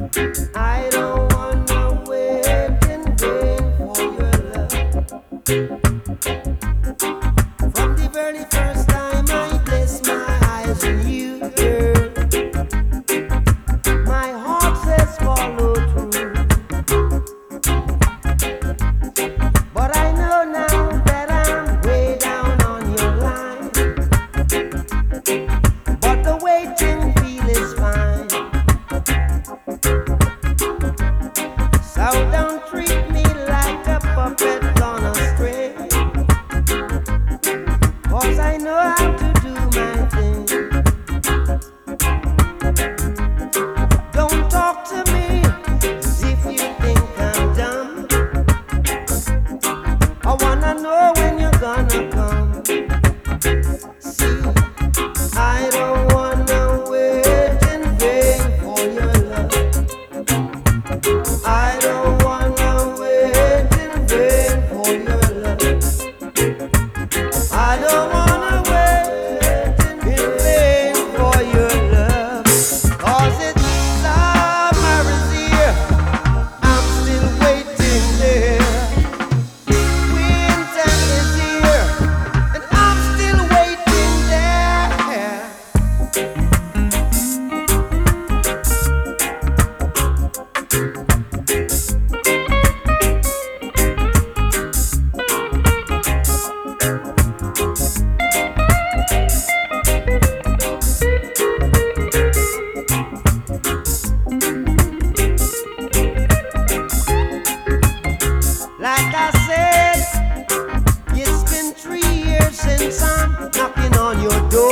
I don't It's your love.